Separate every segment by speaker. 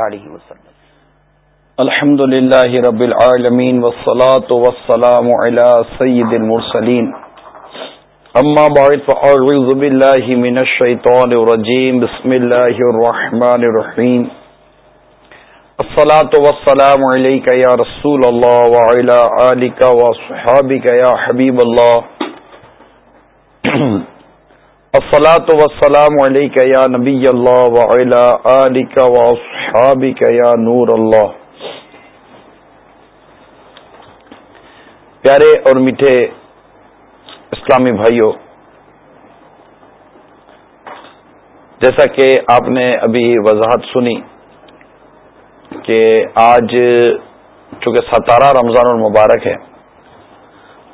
Speaker 1: علیہ وسلم۔ الحمد للہ رب العالمین والصلاة والسلام على سید المرسلین۔ اما بعد، فاعوذ باللہ من الشیطان الرجیم۔ بسم اللہ الرحمن الرحیم۔ الصلاة والسلام علیکہ یا رسول اللہ وعلى آلکہ وصحابکہ یا حبیب اللہ۔ الصلاة والسلام علیکہ یا نبی اللہ وعلى آلکہ وصحابکہ یا نور اللہ پیارے اور میٹھے اسلامی بھائیوں جیسا کہ آپ نے ابھی وضاحت سنی کہ آج چونکہ ستارہ رمضان المبارک ہے،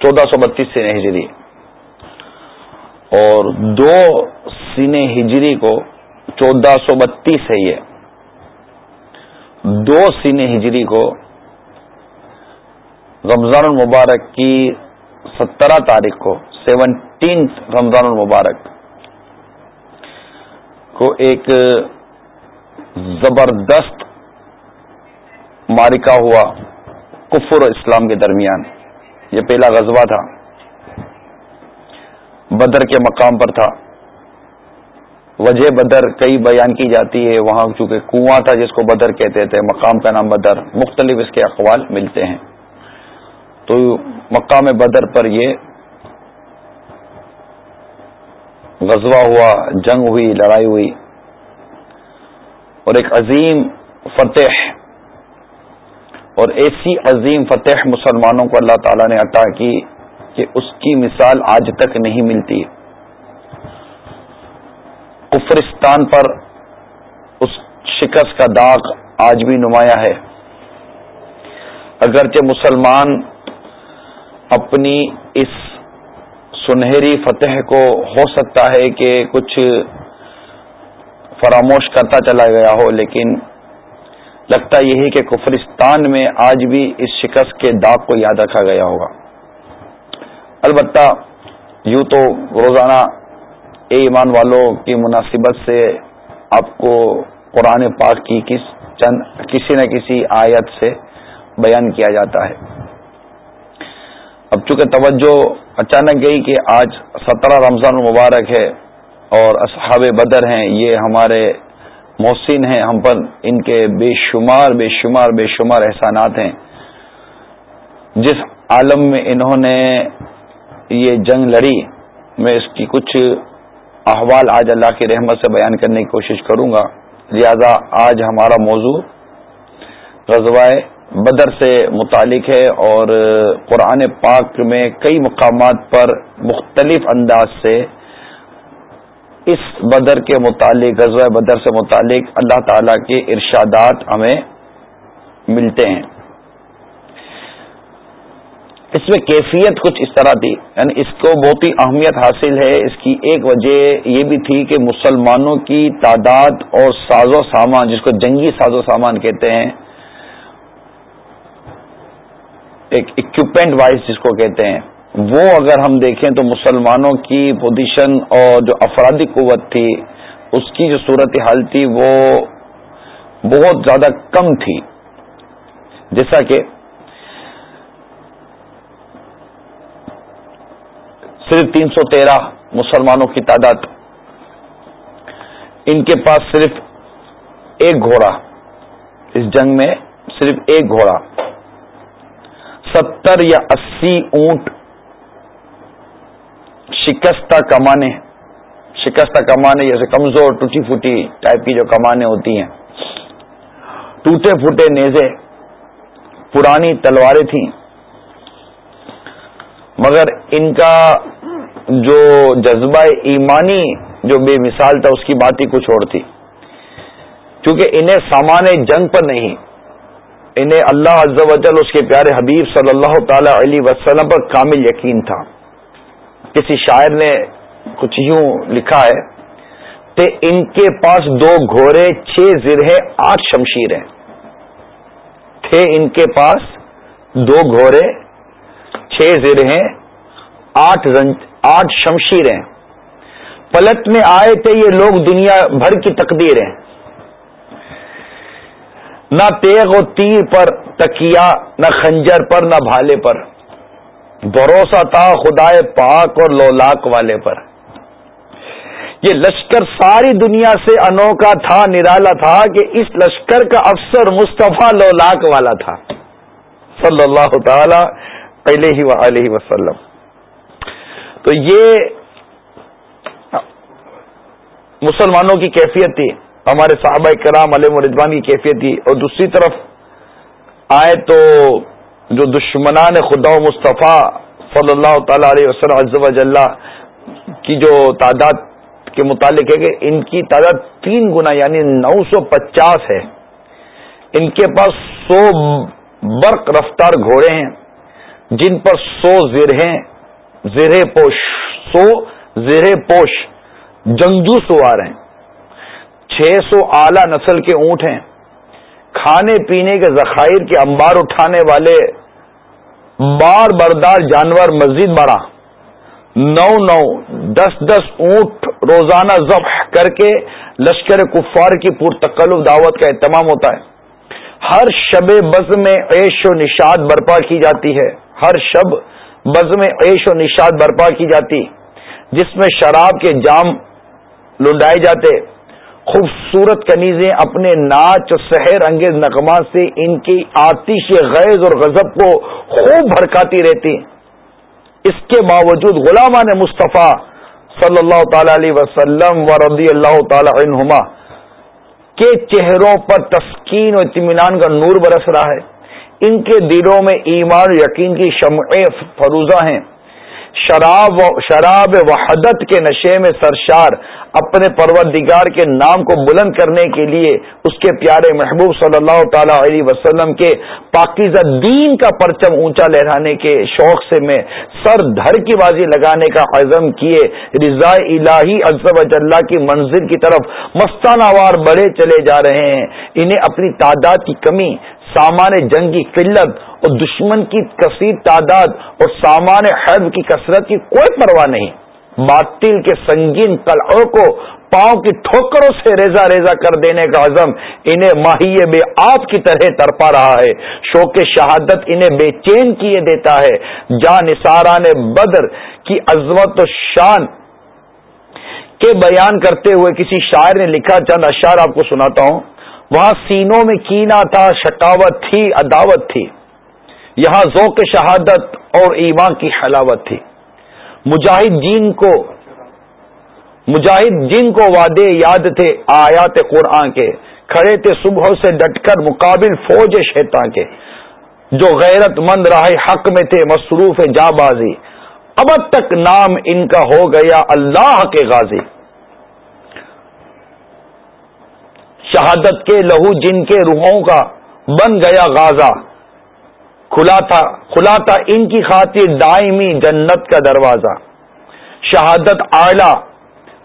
Speaker 1: چودہ سو بتیس سین ہجری۔ اور دو سین ہجری کو چودہ سو بتیس ہے یہ۔ دو سین ہجری کو رمضان المبارک کی سترہ تاریخ کو سیونٹین رمضان المبارک کو ایک زبردست مارکا ہوا کفر و اسلام کے درمیان۔ یہ پہلا غزوہ تھا۔ بدر کے مقام پر تھا۔ وجہ بدر کئی بیان کی جاتی ہے۔ وہاں چونکہ کنواں تھا جس کو بدر کہتے تھے، مقام کا نام بدر۔ مختلف اس کے اقوال ملتے ہیں۔ تو مقام بدر پر یہ غزوہ ہوا، جنگ ہوئی، لڑائی ہوئی۔ اور ایک عظیم فتح، اور ایسی عظیم فتح مسلمانوں کو اللہ تعالی نے عطا کی۔ کہ اس کی مثال آج تک نہیں ملتی۔ کفرستان پر اس شکست کا داغ آج بھی نمایاں ہے۔ اگرچہ مسلمان اپنی اس سنہری فتح کو ہو سکتا ہے کہ کچھ فراموش کرتا چلا گیا ہو، لیکن لگتا یہی کہ کفرستان میں آج بھی اس شکست کے داغ کو یاد رکھا گیا ہوگا۔ البتہ یوں تو روزانہ اے ایمان والوں کی مناسبت سے آپ کو قرآن پاک کی کس چند کسی نہ کسی آیت سے بیان کیا جاتا ہے۔ اب چونکہ توجہ اچانک گئی کہ آج سترہ رمضان مبارک ہے اور اصحاب بدر ہیں، یہ ہمارے محسن ہیں، ہم پر ان کے بے شمار بے شمار بے شمار احسانات ہیں۔ جس عالم میں انہوں نے یہ جنگ لڑی، میں اس کی کچھ احوال آج اللہ کی رحمت سے بیان کرنے کی کوشش کروں گا۔ لہذا آج ہمارا موضوع غزوائے بدر سے متعلق ہے اور قرآن پاک میں کئی مقامات پر مختلف انداز سے اس بدر کے متعلق، غزوہ بدر سے متعلق اللہ تعالی کے ارشادات ہمیں ملتے ہیں۔ اس میں کیفیت کچھ اس طرح تھی۔ یعنی اس کو بہت ہی اہمیت حاصل ہے۔ اس کی ایک وجہ یہ بھی تھی کہ مسلمانوں کی تعداد اور ساز و سامان جس کو جنگی ساز و سامان کہتے ہیں، ایک اکوپمنٹ وائز جس کو کہتے ہیں، وہ اگر ہم دیکھیں تو مسلمانوں کی پوزیشن اور جو افرادی قوت تھی، اس کی جو صورت حال تھی وہ بہت زیادہ کم تھی۔ جیسا کہ صرف تین سو تیرہ مسلمانوں کی تعداد۔ ان کے پاس صرف ایک گھوڑا۔ اس جنگ میں صرف ایک گھوڑا۔ ستر یا اسی اونٹ شکستہ کمانے شکستہ کمانے جیسے کمزور ٹوٹی پھوٹی ٹائپ کی جو کمانے ہوتی ہیں۔ ٹوٹے پھوٹے نیزے، پرانی تلواریں تھیں۔ مگر ان کا جو جذبہ ایمانی جو بے مثال تھا، اس کی بات ہی کچھ اور تھی۔ کیونکہ انہیں سامان جنگ پر نہیں، انہیں اللہ عز و جل، اس کے پیارے حبیب صلی اللہ تعالی علیہ وسلم پر کامل یقین تھا۔ کسی شاعر نے کچھ یوں لکھا ہے کہ ان کے پاس دو گھوڑے، چھ زرہ، آٹھ شمشیر ہیں۔ تھے ان کے پاس دو گھوڑے، چھ زر آٹھ آٹھ شمشیر ہیں۔ پلٹ میں آئے تھے یہ لوگ دنیا بھر کی تقدیر ہیں نہ تیغ و تیر پر تکیا نہ خنجر پر، نہ بھالے پر۔ بھروسہ تھا خدائے پاک اور لولاک والے پر۔ یہ لشکر ساری دنیا سے انوکھا تھا، نرالا تھا کہ اس لشکر کا افسر مصطفیٰ لولاک والا تھا۔ صلی اللہ تعالی علیہ وسلم۔ تو یہ مسلمانوں کی کیفیت تھی، ہمارے صحابہ کرام علیہ مردوان کی کیفیت تھی۔ اور دوسری طرف آئے تو جو دشمنان خدا و مصطفیٰ صلی اللہ تعالی علیہ وسلم عز کی جو تعداد کے متعلق ہے کہ ان کی تعداد تین گنا یعنی نو سو پچاس ہے۔ ان کے پاس سو برق رفتار گھوڑے ہیں، جن پر سو زرہیں زیر پوش، سو زیر پوش، جنگجو سوار ہیں۔ چھ سو اعلی نسل کے اونٹ ہیں۔ کھانے پینے کے ذخائر کے انبار اٹھانے والے بار بردار جانور مزید بڑا نو نو، دس دس اونٹ روزانہ ضبح کر کے لشکر کفار کی پرتکلف دعوت کا اہتمام ہوتا ہے۔ ہر شب بز میں عیش و نشاد برپا کی جاتی ہے۔ ہر شب بز میں عیش و نشاد برپا کی جاتی، جس میں شراب کے جام لنڈائے جاتے۔ خوبصورت کنیزیں اپنے ناچ سحر انگیز نغمات سے ان کی آتش غیظ اور غضب کو خوب بھڑکاتی رہتی۔ اس کے باوجود غلامان مصطفیٰ صلی اللہ تعالی علیہ وسلم و رضی اللہ تعالی عنہما کے چہروں پر تسکین و اطمینان کا نور برس رہا ہے۔ ان کے دلوں میں ایمان، یقین کی شمع فروزہ ہیں۔ شراب و شراب وحدت کے نشے میں سرشار اپنے پروردگار کے نام کو بلند کرنے کے لیے اس کے پیارے محبوب صلی اللہ تعالی علیہ وسلم کے پاکیزہ دین کا پرچم اونچا لہرانے کے شوق سے میں سر دھر کی بازی لگانے کا عزم کیے۔ رضاء الہی اکثر اللہ کی منزل کی طرف مستانہ وار بڑھے چلے جا رہے ہیں۔ انہیں اپنی تعداد کی کمی سامان جنگ کی قلت اور دشمن کی کثیر تعداد اور سامان حرب کی کثرت کی کوئی پرواہ نہیں۔ باطل کے سنگین قلعوں کو پاؤں کی ٹھوکروں سے ریزا ریزا کر دینے کا عزم انہیں ماہی بے آپ کی طرح ترپا رہا ہے۔ شوق شہادت انہیں بے چین کیے دیتا ہے۔ جان نثاران بدر کی عظمت و شان کے بیان کرتے ہوئے کسی شاعر نے لکھا، چند اشعار آپ کو سناتا ہوں۔ وہاں سینوں میں کینا تھا، شکاوت تھی، عداوت تھی۔ یہاں ذوق شہادت اور ایمان کی حلاوت تھی۔ مجاہد جین کو، مجاہد جن کو وعدے یاد تھے آیات قرآن کے، کھڑے تھے صبح سے ڈٹ کر مقابل فوج شیطان کے۔ جو غیرت مند راہ حق میں تھے، مصروف جاں بازی اب تک نام ان کا ہو گیا اللہ کے غازی۔ شہادت کے لہو جن کے روحوں کا بن گیا غازہ۔ کھلا تھا کھلا تھا ان کی خاطر دائمی جنت کا دروازہ۔ شہادت اعلی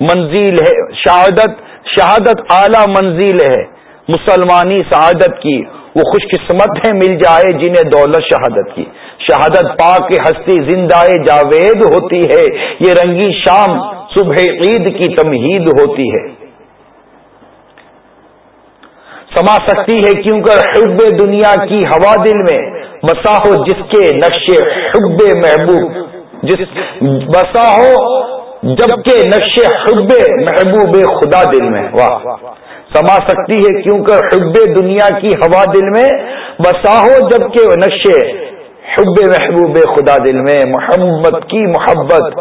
Speaker 1: منزل ہے، شہادت شہادت اعلی منزل ہے۔ مسلمانی شہادت کی، وہ خوش قسمت ہے مل جائے جنہیں دولت شہادت کی۔ شہادت پاک ہستی زندہ جاوید ہوتی ہے، یہ رنگی شام صبح عید کی تمہید ہوتی ہے۔ سما سکتی ہے کیونکہ حب دنیا کی ہوا دل میں بسا ہو جس کے نقشے حب محبوب، جس بسا ہو جب کے نقشے حب محبوب خدا دل میں، واہ۔ سما سکتی ہے کیونکہ حب دنیا کی ہوا دل میں بسا ہو جب کے نقشے حب محبوب خدا دل میں۔ محمد کی محبت،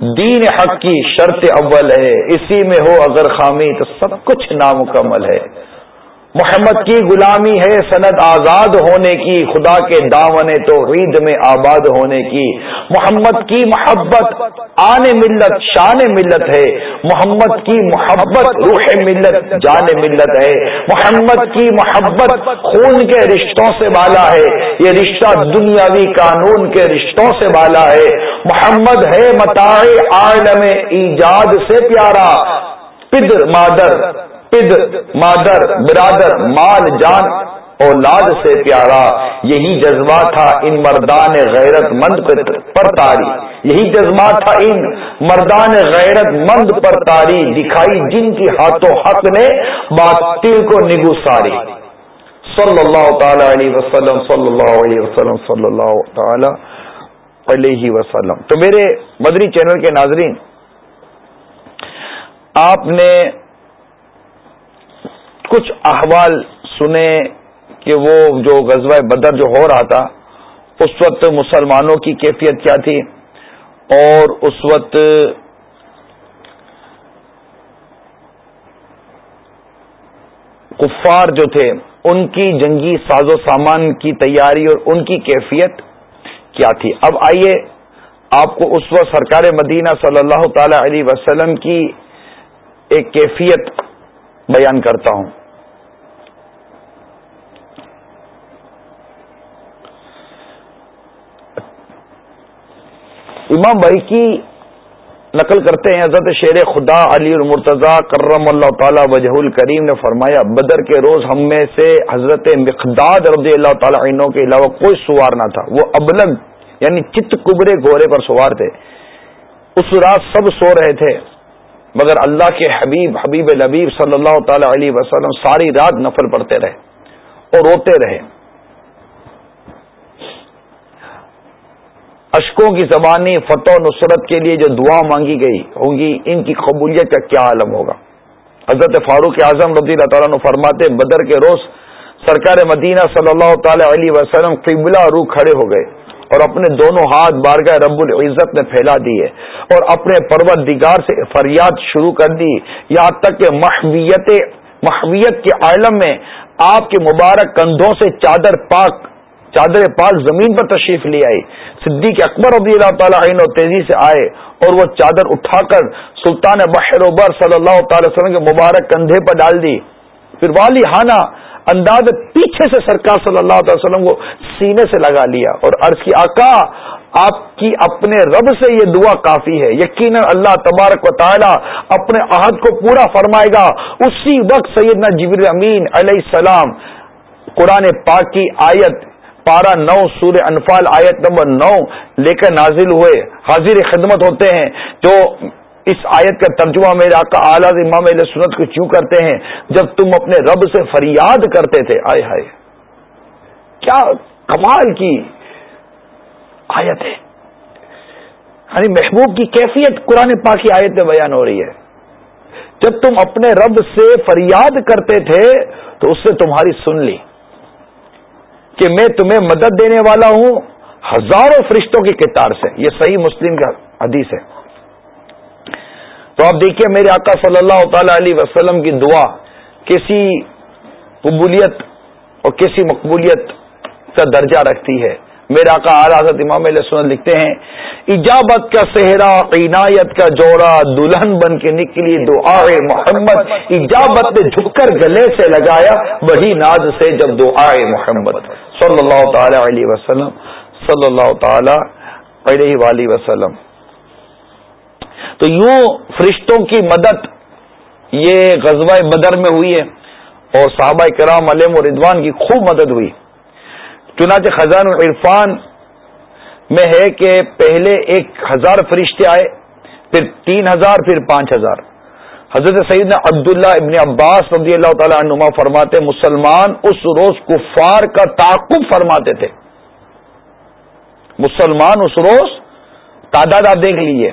Speaker 1: دین حق کی شرط اول ہے۔ اسی میں ہو اگر خامی تو سب کچھ نامکمل ہے۔ محمد کی غلامی ہے سند آزاد ہونے کی، خدا کے دامن تو عید میں آباد ہونے کی۔ محمد کی محبت آن ملت، شان ملت ہے۔ محمد کی محبت روح ملت، جان ملت ہے۔ محمد کی محبت خون کے رشتوں سے بالا ہے۔ یہ رشتہ دنیاوی قانون کے رشتوں سے بالا ہے۔ محمد ہے متاع عالم ایجاد سے پیارا۔ پدر مادر۔ پد مادر، برادر، مال، جان، اولاد سے پیارا، یہی جذبہ تھا ان مردان غیرت مند پر تاری۔ یہی جذبہ تھا ان مردان غیرت مند پر تاری۔ دکھائی جن کی ہاتھوں حق نے باطل کو نگو ساری۔ صلی اللہ تعالی علیہ وسلم صلی اللہ علیہ وسلم صلی اللہ تعالی علیہ وسلم۔ تو میرے مدری چینل کے ناظرین، آپ نے کچھ احوال سنے کہ وہ جو غزوہ بدر جو ہو رہا تھا، اس وقت مسلمانوں کی کیفیت کیا تھی؟ اور اس وقت کفار جو تھے، ان کی جنگی ساز و سامان کی تیاری اور ان کی کیفیت کیا تھی؟ اب آئیے، آپ کو اس وقت سرکار مدینہ صلی اللہ تعالی علیہ وسلم کی ایک کیفیت بیان کرتا ہوں۔ امام بھائی کی نقل کرتے ہیں، حضرت شیر خدا علی المرتضی کرم اللہ تعالی وجہ الکریم نے فرمایا، بدر کے روز ہم میں سے حضرت مقداد رضی اللہ تعالی عنہ کے علاوہ کوئی سوار نہ تھا۔ وہ ابلگ یعنی چت کبرے گھوڑے پر سوار تھے۔ اس رات سب سو رہے تھے۔ مگر اللہ کے حبیب حبیب لبیب صلی اللہ تعالی علیہ وسلم ساری رات نفل پڑتے رہے اور روتے رہے۔ اشکوں کی زبانی فتح و نصرت کے لیے جو دعا مانگی گئی ہوں گی، ان کی قبولیت کا کیا عالم ہوگا؟ حضرت فاروق اعظم رضی اللہ تعالیٰ نے فرماتے بدر کے روز سرکار مدینہ صلی اللہ تعالی علیہ وسلم قبلہ روح کھڑے ہو گئے اور اپنے دونوں ہاتھ بارگاہ رب العزت نے پھیلا دیے اور اپنے پروردگار سے فریاد شروع کر دی۔ یہاں تک کہ محویت محویت کے عالم میں آپ کے مبارک کندھوں سے چادر پاک چادر پاک زمین پر تشریف لے آئی صدیق اکبر رضی اللہ تعالیٰ عین و تیزی سے آئے اور وہ چادر اٹھا کر سلطان بحر بر صلی اللہ تعالی وسلم کے مبارک کندھے پر ڈال دی۔ پھر والی ہانا انداز پیچھے سے سرکار صلی اللہ تعالی وسلم کو سینے سے لگا لیا اور عرض کی، آقا، آپ کی اپنے رب سے یہ دعا کافی ہے۔ یقیناً اللہ تبارک و تعالی اپنے عہد کو پورا فرمائے گا۔ اسی وقت سیدنا جبر امین علیہ السلام قرآن پاک کی آیت پارا نو سور انفال آیت نمبر نو لے کر نازل ہوئے، حاضر خدمت ہوتے ہیں، جو اس آیت کا ترجمہ میرے آقا اعلیٰ امام علیہ سنت کو کیوں کرتے ہیں؟ جب تم اپنے رب سے فریاد کرتے تھے، آئے ہائے، کیا کمال کی آیت ہے؟ یعنی محبوب کی کیفیت قرآن پاک کی آیت میں بیان ہو رہی ہے۔ جب تم اپنے رب سے فریاد کرتے تھے، تو اس سے تمہاری سن لی۔ کہ میں تمہیں مدد دینے والا ہوں ہزاروں فرشتوں کی کتار سے۔ یہ صحیح مسلم کا حدیث ہے۔ تو آپ دیکھیے میرے آقا صلی اللہ تعالی علیہ وسلم کی دعا کسی قبولیت اور کسی مقبولیت کا درجہ رکھتی ہے۔ میرا کا حضرت امام علیہ سنت لکھتے ہیں ایجابت کا صحرا عنایت کا جوڑا، دلہن بن کے نکلی دعا محمد ایجابت نے جھک کر گلے سے لگایا، وہی ناز سے جب دعا محمد. صلی اللہ تعالی علیہ وسلم، صلی اللہ تعالی علیہ وآلہ وسلم۔ تو یوں فرشتوں کی مدد یہ غزوہ بدر میں ہوئی ہے اور صحابہ کرام علیم و ردوان کی خوب مدد ہوئی۔ چنانچہ خزان العرفان میں ہے کہ پہلے ایک ہزار فرشتے آئے، پھر تین ہزار، پھر پانچ ہزار۔ حضرت سیدنا عبداللہ ابن عباس رضی اللہ تعالی عنما فرماتے، مسلمان اس روز کفار کا تعقب فرماتے تھے۔ مسلمان اس روز تعداد آپ دیکھ لیجیے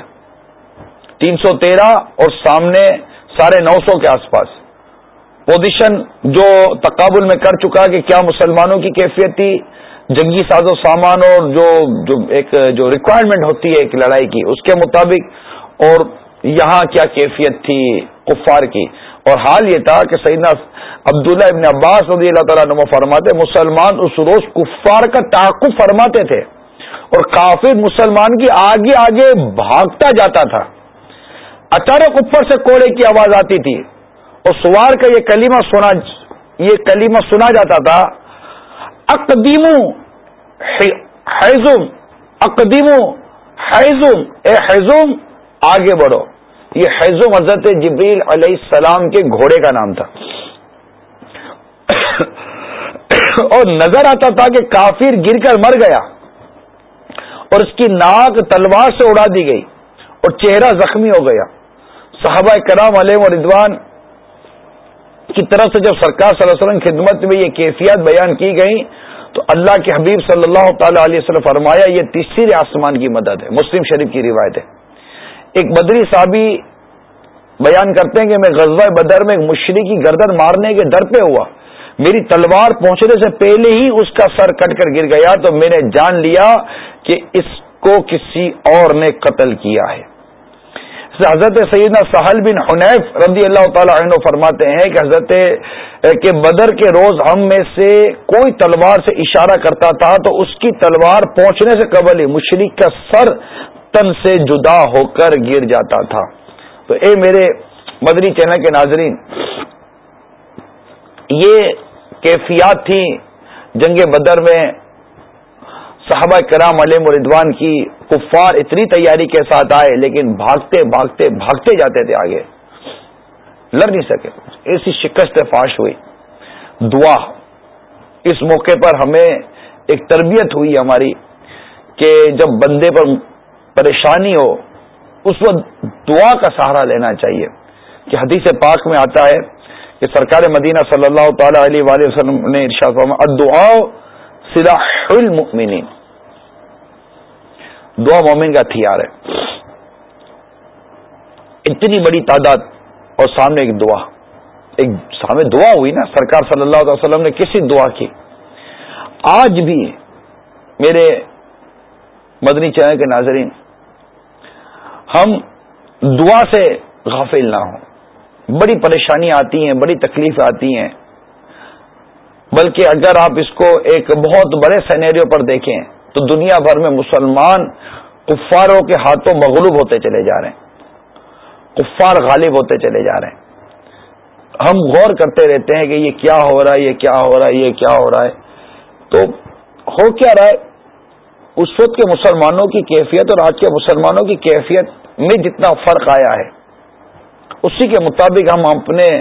Speaker 1: تین سو تیرہ اور سامنے ساڑھے نو سو کے آس پاس۔ پوزیشن جو تقابل میں کر چکا کہ کیا مسلمانوں کی کیفیت تھی جنگی ساز و سامان اور جو جو ایک، جو ریکوائرمنٹ ہوتی ہے ایک لڑائی کی، اس کے مطابق اور یہاں کیا کیفیت تھی کفار کی۔ اور حال یہ تھا کہ سیدنا عبداللہ ابن عباس رضی اللہ تعالیٰ نما فرماتے، مسلمان اس روز کفار کا تعقب فرماتے تھے اور کافر مسلمان کی آگے آگے بھاگتا جاتا تھا۔ اچانک اوپر سے کوڑے کی آواز آتی تھی اور سوار کا یہ کلمہ سنا، یہ کلمہ سنا جاتا تھا اقدیم حیزم اقدیم حیزم اے حیزم آگے بڑھو۔ یہ حیزم حضرت جبریل علیہ السلام کے گھوڑے کا نام تھا۔ اور نظر آتا تھا کہ کافر گر کر مر گیا۔ اور اس کی ناک تلوار سے اڑا دی گئی۔ اور چہرہ زخمی ہو گیا۔ صحابہ کرام علیہ و ردوان کی طرف سے جب سرکار صلی اللہ علیہ وسلم خدمت میں یہ کیفیت بیان کی گئی تو اللہ کے حبیب صلی اللہ تعالی علیہ وسلم فرمایا، یہ تیسری آسمان کی مدد ہے، مسلم شریف کی روایت ہے۔ ایک بدری صحابی بیان کرتے ہیں کہ میں غزوہ بدر میں ایک مشرق کی گردن مارنے کے در پہ ہوا۔ میری تلوار پہنچنے سے پہلے ہی اس کا سر کٹ کر گر گیا، تو میں نے جان لیا کہ اس کو کسی اور نے قتل کیا ہے۔ حضرت سیدنا سہل بن حنیف رضی اللہ تعالی عنہ فرماتے ہیں کہ حضرت کے بدر کے روز ہم میں سے کوئی تلوار سے اشارہ کرتا تھا تو اس کی تلوار پہنچنے سے قبل ہی مشرق کا سر تن سے جدا ہو کر گر جاتا تھا۔ تو اے میرے مدری چینل کے ناظرین، یہ کیفیات تھی جنگ بدر میں۔ صحابہ کرام علیہ مردوان کی کفار اتنی تیاری کے ساتھ آئے، لیکن بھاگتے بھاگتے بھاگتے جاتے تھے آگے۔ لڑ نہیں سکے۔ ایسی شکست فاش ہوئی۔ دعا۔ اس موقع پر ہمیں ایک تربیت ہوئی ہماری کہ جب بندے پر پریشانی ہو، اس وقت دعا کا سہارا لینا چاہیے۔ کہ حدیث پاک میں آتا ہے کہ سرکار مدینہ صلی اللہ تعالی علیہ وآلہ وسلم نے ارشاد دعا سلاح المؤمنین. دعا مومن کا ہتھیار ہے۔ اتنی بڑی تعداد اور سامنے ایک دعا۔ ایک سامنے دعا ہوئی نا، سرکار صلی اللہ علیہ وسلم نے کسی دعا کی۔ آج بھی میرے مدنی چینل کے ناظرین، ہم دعا سے غافل نہ ہوں۔ بڑی پریشانیاں آتی ہیں، بڑی تکلیف آتی ہیں۔ بلکہ اگر آپ اس کو ایک بہت بڑے سینیریو پر دیکھیں تو دنیا بھر میں مسلمان کفاروں کے ہاتھوں مغلوب ہوتے چلے جا رہے ہیں۔ کفار غالب ہوتے چلے جا رہے ہیں۔ ہم غور کرتے رہتے ہیں کہ یہ کیا ہو رہا ہے، یہ کیا ہو رہا ہے، یہ کیا ہو رہا ہے۔ تو ہو کیا رہا ہے؟ اس وقت کے مسلمانوں کی کیفیت اور آج کے مسلمانوں کی کیفیت میں جتنا فرق آیا ہے، اسی کے مطابق ہم اپنے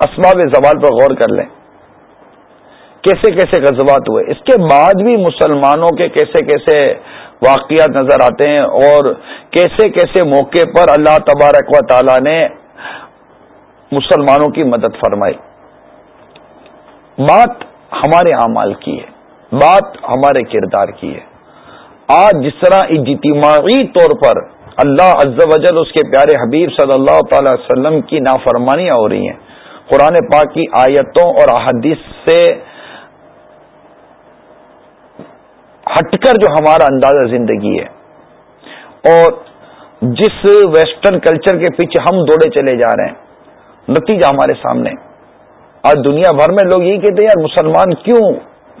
Speaker 1: اسباب زوال پر غور کر لیں۔ کیسے کیسے غزوات ہوئے۔ اس کے بعد بھی مسلمانوں کے کیسے کیسے واقعات نظر آتے ہیں اور کیسے کیسے موقع پر اللہ تبارک و تعالی نے مسلمانوں کی مدد فرمائی۔ بات ہمارے اعمال کی ہے، بات ہمارے کردار کی ہے۔ آج جس طرح اجتماعی طور پر اللہ عز و جل اس کے پیارے حبیب صلی اللہ تعالی وسلم کی نافرمانیاں ہو رہی ہیں، قرآن پاک کی آیتوں اور احادیث سے ہٹ کر جو ہمارا اندازہ زندگی ہے۔ اور جس ویسٹرن کلچر کے پیچھے ہم دوڑے چلے جا رہے ہیں، نتیجہ ہمارے سامنے۔ آج دنیا بھر میں لوگ یہی کہتے ہیں، یار مسلمان کیوں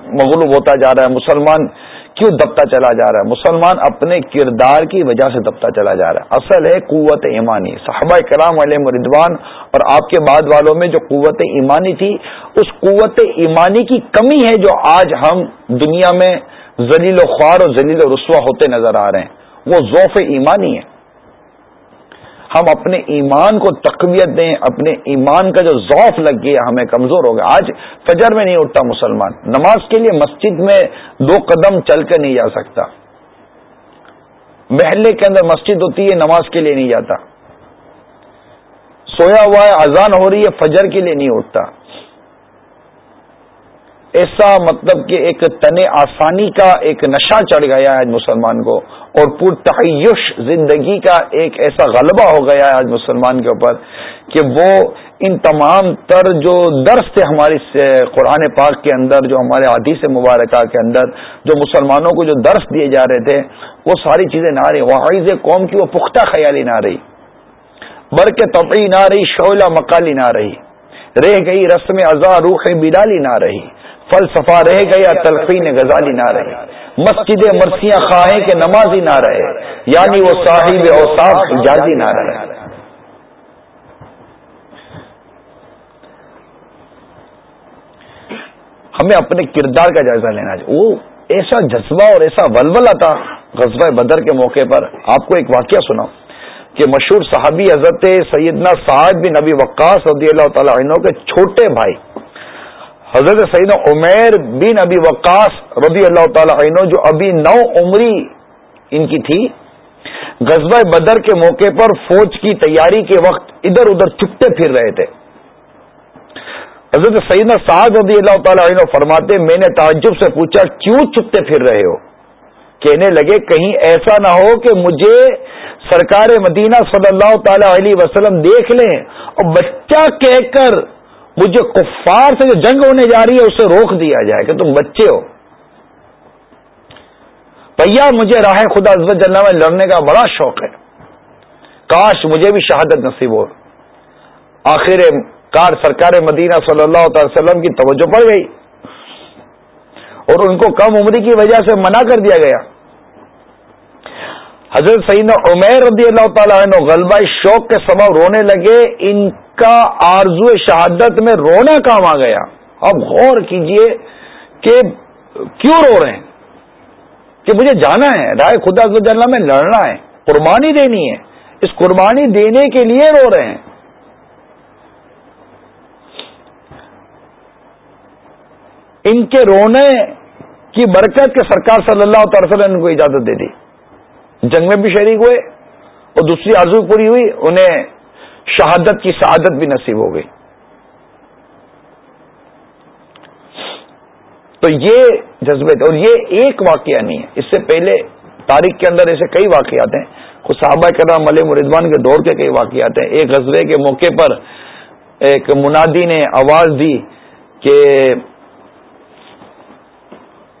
Speaker 1: مغلوب ہوتا جا رہا ہے؟ مسلمان کیوں دبتا چلا جا رہا ہے؟ مسلمان اپنے کردار کی وجہ سے دبتا چلا جا رہا ہے۔ اصل ہے قوت ایمانی۔ صحابہ کرام علیہ مردوان اور آپ کے بعد والوں میں جو قوت ایمانی تھی، اس قوت ایمانی کی کمی ہے جو آج ہم دنیا میں ذلیل و خوار اور ذلیل و رسوا ہوتے نظر آ رہے ہیں۔ وہ ذوف ایمانی ہے ہم اپنے ایمان کو تقویت دیں، اپنے ایمان کا جو ذوف لگ گیا ہمیں کمزور ہو گیا آج فجر میں نہیں اٹھتا مسلمان۔ نماز کے لیے مسجد میں دو قدم چل کر نہیں جا سکتا۔ محلے کے اندر مسجد ہوتی ہے، نماز کے لیے نہیں جاتا۔ سویا ہوا ہے، اذان ہو رہی ہے، فجر کے لیے نہیں اٹھتا۔ ایسا مطلب کہ ایک تن آسانی کا ایک نشہ چڑھ گیا ہے آج مسلمان کو اور پور تعیش زندگی کا ایک ایسا غلبہ ہو گیا ہے آج مسلمان کے اوپر کہ وہ ان تمام تر جو درس تھے ہماری قرآن پاک کے اندر، جو ہمارے حدیث مبارکہ کے اندر، جو مسلمانوں کو جو درس دیے جا رہے تھے، وہ ساری چیزیں نہ رہی واحض قوم کی وہ پختہ خیالی نہ رہی برق تفریح نہ رہی، شعلہ مکالی نہ رہی، رہ گئی رسم ازا روح بلالی نہ رہی۔ فلسفہ رہ گیا تلقین غزالی نہ رہے مسجد مرسیاں، خواہیں کہ نمازی نہ رہے یعنی وہ صاحب اوساف جازی نہ رہے۔ ہمیں اپنے کردار کا جائزہ لینا چاہیے۔ وہ ایسا جذبہ اور ایسا ولولہ تھا غزبہ بدر کے موقع پر۔ آپ کو ایک واقعہ سنا کہ مشہور صحابی حضرت سیدنا صاحب بن نبی وقاص رضی اللہ تعالی عنہ کے چھوٹے بھائی حضرت سعید عمیر بن ابی وقاص رضی اللہ تعالی عنہ جو ابھی نو عمری ان کی تھی غزبہ بدر کے موقع پر فوج کی تیاری کے وقت ادھر ادھر چھپتے پھر رہے تھے۔ حضرت سعید سعد رضی اللہ تعالی عنہ فرماتے، میں نے تعجب سے پوچھا، کیوں چھپتے پھر رہے ہو؟ کہنے لگے، کہیں ایسا نہ ہو کہ مجھے سرکار مدینہ صلی اللہ تعالی علیہ وسلم دیکھ لیں اور بچہ کہہ کر مجھے کفار سے جو جنگ ہونے جا رہی ہے، اسے روک دیا جائے کہ تم بچے ہو۔ بھیا مجھے راہ خدا عزت جلنا میں لڑنے کا بڑا شوق ہے۔ کاش مجھے بھی شہادت نصیب ہو۔ آخر کار سرکار مدینہ صلی اللہ تعالی وسلم کی توجہ پڑ گئی۔ اور ان کو کم عمری کی وجہ سے منع کر دیا گیا۔ حضرت سعید عمیر رضی اللہ تعالیٰ عنہ غلبہ شوق کے سبب رونے لگے۔ ان کا آرزو شہادت میں رونا کام آ گیا۔ اب غور کیجیے کہ کیوں رو رہے ہیں؟ کہ مجھے جانا ہے، رائے خدا کو اللہ میں لڑنا ہے، قربانی دینی ہے۔ اس قربانی دینے کے لیے رو رہے ہیں۔ ان کے رونے کی برکت کے سرکار صلی اللہ تعالی وسلم نے ان کو اجازت دے دی۔ جنگ میں بھی شریک ہوئے اور دوسری آرزو پوری ہوئی، انہیں شہادت کی سعادت بھی نصیب ہو گئی۔ تو یہ جذبے اور یہ ایک واقعہ نہیں ہے۔ اس سے پہلے تاریخ کے اندر ایسے کئی واقعات ہیں۔ خود صحابہ کرام مل مردوان کے دور کے کئی واقعات ہیں۔ ایک غزبے کے موقع پر ایک منادی نے آواز دی کہ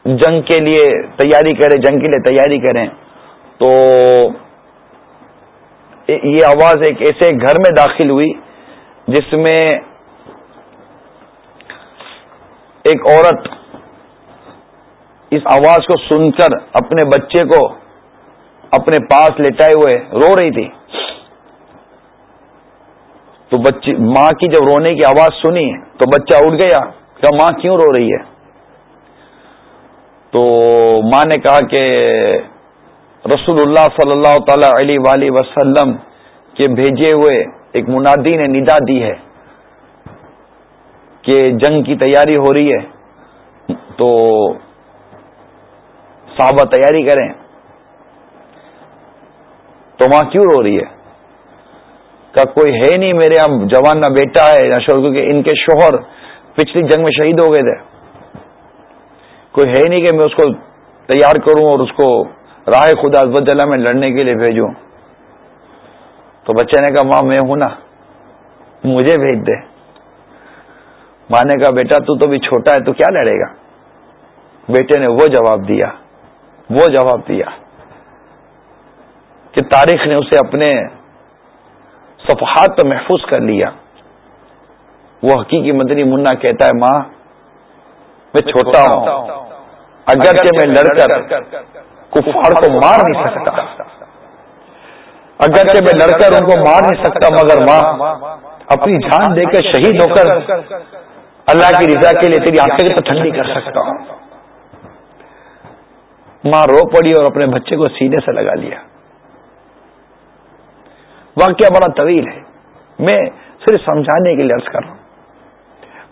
Speaker 1: جنگ کے لیے تیاری کریں، جنگ کے لیے تیاری کریں۔ تو یہ آواز ایک ایسے گھر میں داخل ہوئی جس میں ایک عورت اس آواز کو سن کر اپنے بچے کو اپنے پاس لٹائے ہوئے رو رہی تھی۔ تو بچی ماں کی جب رونے کی آواز سنی تو بچہ اٹھ گیا کہ ماں کیوں رو رہی ہے؟ تو ماں نے کہا کہ رسول اللہ صلی اللہ تعالی علیہ وسلم کے بھیجے ہوئے ایک منادی نے ندا دی ہے کہ جنگ کی تیاری ہو رہی ہے، تو صحابہ تیاری کریں۔ تو ماں کیوں رو رہی ہے؟ کہ کوئی ہے نہیں میرے یہاں جوان نہ بیٹا ہے، نہ شوہر، کیونکہ ان کے شوہر پچھلی جنگ میں شہید ہو گئے تھے۔ کوئی ہے نہیں کہ میں اس کو تیار کروں اور اس کو راہ خدا جلا میں لڑنے کے لیے بھیجوں۔ تو بچے نے کہا، ماں، میں ہوں نا، مجھے بھیج دے۔ ماں نے کہا، بیٹا، تو تو بھی چھوٹا ہے، تو کیا لڑے گا؟ بیٹے نے وہ جواب دیا، وہ جواب دیا کہ تاریخ نے اسے اپنے صفحات تو محفوظ کر لیا۔ وہ حقیقی مدنی منا کہتا ہے، ماں، میں چھوٹا ہوں، اگر کہ میں لڑ کر کفار کو مار نہیں سکتا۔ اگر کہ میں لڑ کر ان کو مار نہیں سکتا، مگر ماں اپنی جان دے کر شہید ہو کر اللہ کی رضا کے لیے تیری آنکھیں تو ٹھنڈی کر سکتا ہوں۔ ماں رو پڑی اور اپنے بچے کو سینے سے لگا لیا۔ واقعہ بڑا طویل ہے۔ میں صرف سمجھانے کے لیے عرض کر رہا ہوں۔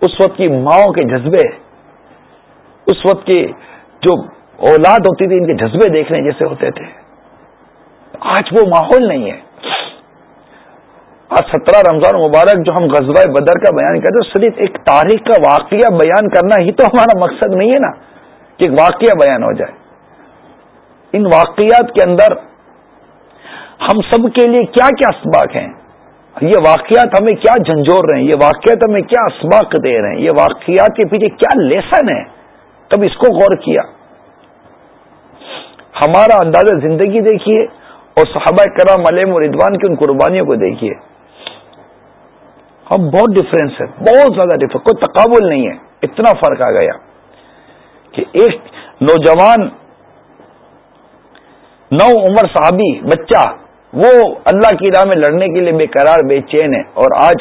Speaker 1: اس وقت کی ماؤں کے جذبے، اس وقت کی جو اولاد ہوتی تھی، ان کے جذبے دیکھنے جیسے ہوتے تھے۔ آج وہ ماحول نہیں ہے۔ آج سترہ رمضان مبارک جو ہم غزوہ بدر کا بیان کرتے صرف ایک تاریخ کا واقعہ بیان کرنا ہی تو ہمارا مقصد نہیں ہے نا، کہ ایک واقعہ بیان ہو جائے۔ ان واقعات کے اندر ہم سب کے لیے کیا کیا اسباق ہیں؟ یہ واقعات ہمیں کیا جھنجھوڑ رہے ہیں؟ یہ واقعات ہمیں کیا اسباق دے رہے ہیں؟ یہ واقعات کے پیچھے کیا لیسن ہے؟ کب اس کو غور کیا۔ ہمارا انداز زندگی دیکھیے اور صحابہ کرام علیم اور ادوان کی ان قربانیوں کو دیکھیے۔ ہم بہت ڈفرینس ہے بہت زیادہ ڈفرینس کوئی تقابل نہیں ہے۔ اتنا فرق آ گیا کہ ایک نوجوان، نو عمر صحابی، بچہ، وہ اللہ کی راہ میں لڑنے کے لیے بے قرار بے چین ہے۔ اور آج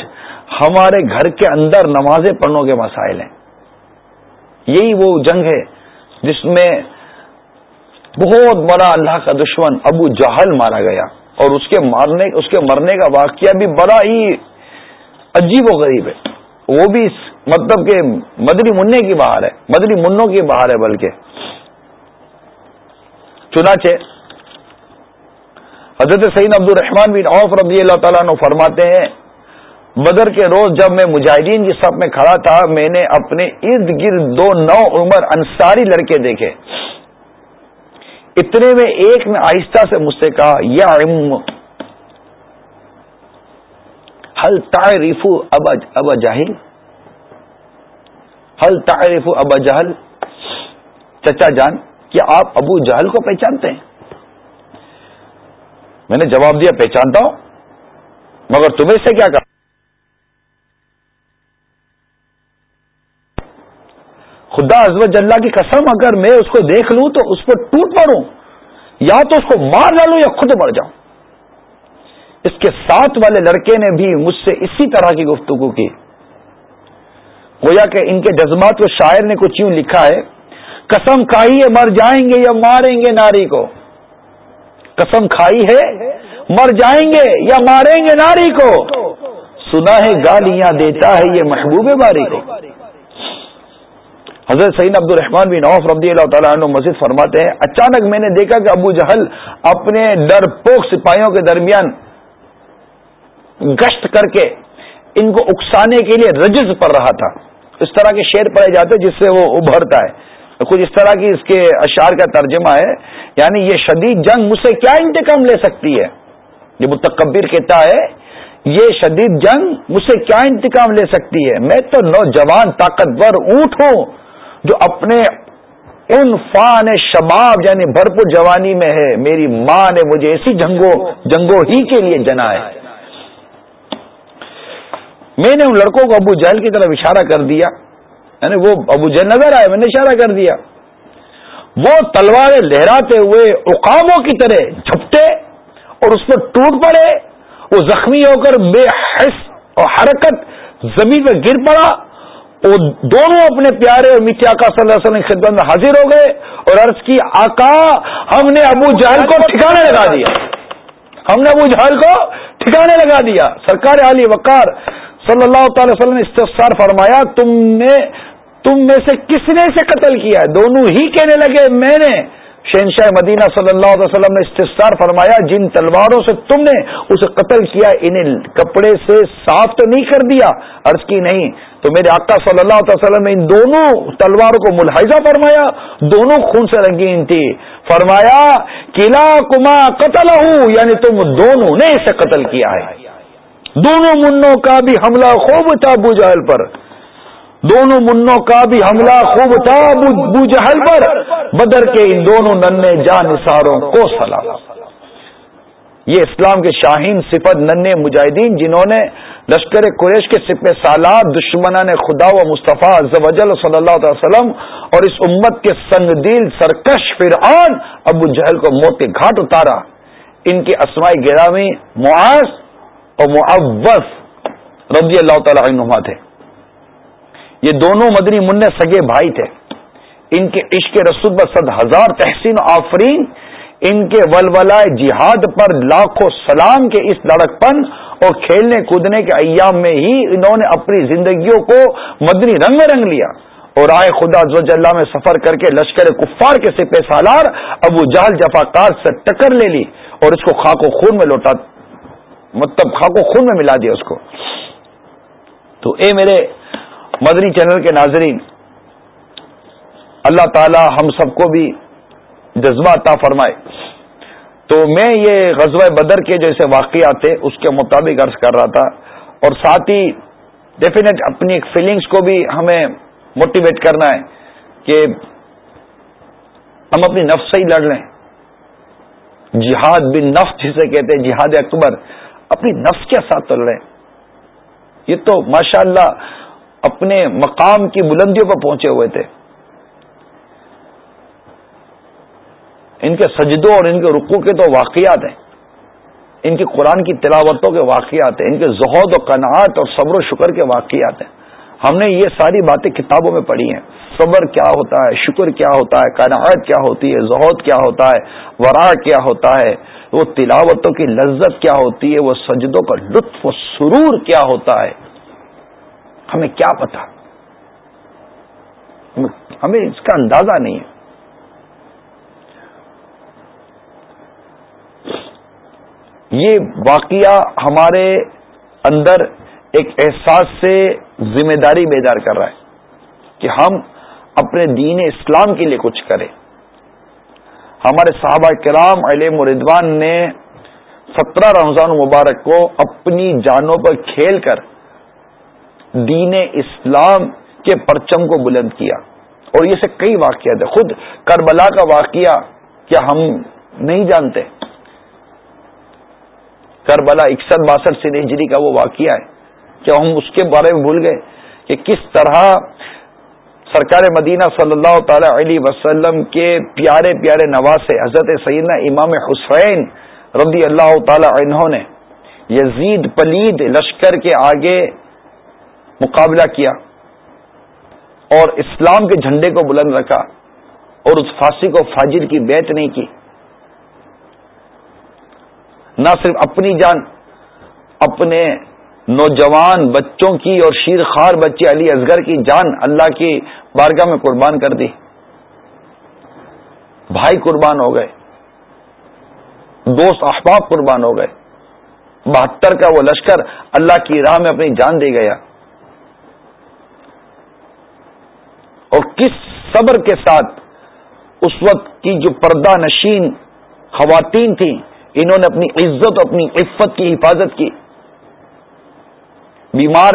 Speaker 1: ہمارے گھر کے اندر نمازیں پڑھنے کے مسائل ہیں۔ یہی وہ جنگ ہے جس میں بہت بڑا اللہ کا دشمن ابو جہل مارا گیا اور اس کے مارنے اس کے مرنے کا واقعہ بھی بڑا ہی عجیب و غریب ہے۔ وہ بھی مطلب کہ مدری منع کی باہر ہے مدری منوں کی باہر ہے بلکہ۔ چنانچہ حضرت سعید عبد الرحمان بن عوف رضی اللہ تعالیٰ نے فرماتے ہیں، بدر کے روز جب میں مجاہدین کی سب میں کھڑا تھا، میں نے اپنے ارد گرد دو نو عمر انصاری لڑکے دیکھے۔ اتنے میں ایک نے آہستہ سے مجھ سے کہا، یا ہل تعریف ابا ابا جاہل ہل تعریف ابا جہل چچا جان، کیا آپ ابو جہل کو پہچانتے ہیں؟ میں نے جواب دیا، پہچانتا ہوں، مگر تمہیں سے کیا کہا؟ خدا ازب اللہ کی قسم اگر میں اس کو دیکھ لوں تو اس پر ٹوٹ پڑوں یا تو اس کو مار ڈالوں یا خود مر جاؤں۔ اس کے ساتھ والے لڑکے نے بھی مجھ سے اسی طرح کی گفتگو کی۔ گویا کہ ان کے جذبات کو شاعر نے کچھ یوں لکھا ہے، قسم کھائی ہے، مر جائیں گے یا ماریں گے ناری کو۔ قسم کھائی ہے، مر جائیں گے یا ماریں گے ناری کو۔ سنا ہے گالیاں دیتا ہے یہ محبوب باری کو۔ حضرت سعید عبد الرحمان بن عوف رضی اللہ تعالیٰ عنہ مسجد فرماتے ہیں، اچانک میں نے دیکھا کہ ابو جہل اپنے ڈر پوک سپاہیوں کے درمیان گشت کر کے ان کو اکسانے کے لیے رجز پڑ رہا تھا۔ اس طرح کے شعر پڑے جاتے جس سے وہ ابھرتا ہے۔ کچھ اس طرح کی اس کے اشعار کا ترجمہ ہے یعنی یہ شدید جنگ مجھ سے کیا انتقام لے سکتی ہے؟ یہ متکبر کہتا ہے، یہ شدید جنگ مجھ سے کیا انتقام لے سکتی ہے؟ میں تو نوجوان طاقتور اونٹ ہوں۔ جو اپنے ان فان شباب یعنی بھرپور جوانی میں ہے، میری ماں نے مجھے ایسی جنگوں جنگوں ہی کے لیے جنا ہے۔ میں نے ان لڑکوں کو ابو جہل کی طرف اشارہ کر دیا۔ یعنی وہ ابو جہل نظر آئے، میں نے اشارہ کر دیا۔ وہ تلواریں لہراتے ہوئے اقاموں کی طرح جھپٹے اور اس پر ٹوٹ پڑے۔ وہ زخمی ہو کر بے حس اور حرکت، زمین پہ گر پڑا۔ وہ دونوں اپنے پیارے اور میٹھے آقا صلی اللہ علیہ وسلم کی خدمت میں حاضر ہو گئے اور عرض کی، آقا، ہم نے ابو جہل کو ٹھکانے لگا دیا۔ ہم نے ابو جہل کو ٹھکانے لگا دیا۔ سرکار علی وقار صلی اللہ تعالی وسلم نے استفسار فرمایا، تم نے، تم میں سے کس نے اسے قتل کیا ہے؟ دونوں ہی کہنے لگے، میں نے۔ شہنشاہ مدینہ صلی اللہ علیہ وسلم نے استفسار فرمایا، جن تلواروں سے تم نے اسے قتل کیا، انہیں کپڑے سے صاف تو نہیں کر دیا، عرض کی نہیں۔ تو میرے آقا صلی اللہ علیہ وسلم نے ان دونوں تلواروں کو ملاحظہ فرمایا، دونوں خون سے رنگین تھی۔ فرمایا قلعہ کما قتل ہوں یعنی تم دونوں نے اسے قتل کیا ہے۔ دونوں منوں کا بھی حملہ خوب تھا بوجھل پر۔ دونوں منوں کا بھی حملہ خوب تھا بو جہل پر۔ بدر کے ان دونوں ننے جان نثاروں کو سلام یہ اسلام کے شاہین صفت ننے مجاہدین جنہوں نے لشکر قریش کے سپہ سالات دشمنان خدا و مصطفیٰ زوجل صلی اللہ علیہ وسلم اور اس امت کے سنگ دل سرکش فرعون ابو جہل کو موت کے گھاٹ اتارا۔ ان کے اسمائی گرامی معاذ اور معوض رضی اللہ تعالی عنہ تھے۔ یہ دونوں مدنی منع سگے بھائی تھے۔ ان کے عشق رسول پر صد ہزار تحسین آفرین، ان کے ولولائے جہاد پر لاکھوں سلام کے اس لڑک پن اور کھیلنے کودنے کے ایام میں ہی انہوں نے اپنی زندگیوں کو مدنی رنگ میں رنگ لیا۔ اور آئے خدا زوج اللہ میں سفر کر کے لشکر کفار کے سپہ سالار ابو جہل جفاکار سے ٹکر لے لی اور اس کو خاک و خون میں لوٹا مطلب خاک و خون میں ملا دیا اس کو۔ تو اے میرے مدنی چینل کے ناظرین، اللہ تعالی ہم سب کو بھی جذبہ عطا فرمائے۔ تو میں یہ غزوہ بدر کے جیسے واقعات تھے، اس کے مطابق عرض کر رہا تھا۔ اور ساتھ ہی ڈیفینیٹ اپنی ایک فیلنگس کو بھی ہمیں موٹیویٹ کرنا ہے کہ ہم اپنی نفس سے ہی لڑ لیں۔ جہاد بن نفس جسے کہتے ہیں، جہاد اکبر، اپنی نفس کے ساتھ لڑیں۔ یہ تو ماشاء اللہ اپنے مقام کی بلندیوں پر پہنچے ہوئے تھے۔ ان کے سجدوں اور ان کے رقو کے تو واقعات ہیں۔ ان کی قرآن کی تلاوتوں کے واقعات ہیں۔ ان کے زہد و قناعت اور صبر و شکر کے واقعات ہیں۔ ہم نے یہ ساری باتیں کتابوں میں پڑھی ہیں۔ صبر کیا ہوتا ہے؟ شکر کیا ہوتا ہے؟ قناعت کیا ہوتی ہے؟ زہد کیا ہوتا ہے؟ ورا کیا ہوتا ہے؟ وہ تلاوتوں کی لذت کیا ہوتی ہے؟ وہ سجدوں کا لطف و سرور کیا ہوتا ہے؟ ہمیں کیا پتا؟ ہمیں اس کا اندازہ نہیں ہے۔ یہ واقعہ ہمارے اندر ایک احساس سے ذمہ داری بیدار کر رہا ہے کہ ہم اپنے دین اسلام کے لیے کچھ کریں۔ ہمارے صحابہ کرام علیہ مردوان نے سترہ رمضان مبارک کو اپنی جانوں پر کھیل کر دین اسلام کے پرچم کو بلند کیا۔ اور یہ سے کئی واقعات ہیں۔ خود کربلا کا واقعہ کیا ہم نہیں جانتے۔ کربلا اکسٹھ باسٹھ سے ہجری کا وہ واقعہ ہے کیا ہم اس کے بارے میں بھول گئے کہ کس طرح سرکار مدینہ صلی اللہ تعالی علیہ وسلم کے پیارے پیارے نواسے حضرت سیدنا امام حسین رضی اللہ تعالی عنہ نے یزید پلید لشکر کے آگے مقابلہ کیا اور اسلام کے جھنڈے کو بلند رکھا اور اس پھانسی کو فاجر کی بیت نہیں کی۔ نہ صرف اپنی جان، اپنے نوجوان بچوں کی اور شیر خار بچے علی اصغر کی جان اللہ کی بارگاہ میں قربان کر دی۔ بھائی قربان ہو گئے، دوست احباب قربان ہو گئے۔ بہتر کا وہ لشکر اللہ کی راہ میں اپنی جان دے گیا۔ اور کس صبر کے ساتھ اس وقت کی جو پردہ نشین خواتین تھیں، انہوں نے اپنی عزت اپنی عفت کی، حفاظت کی۔ بیمار